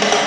Yeah.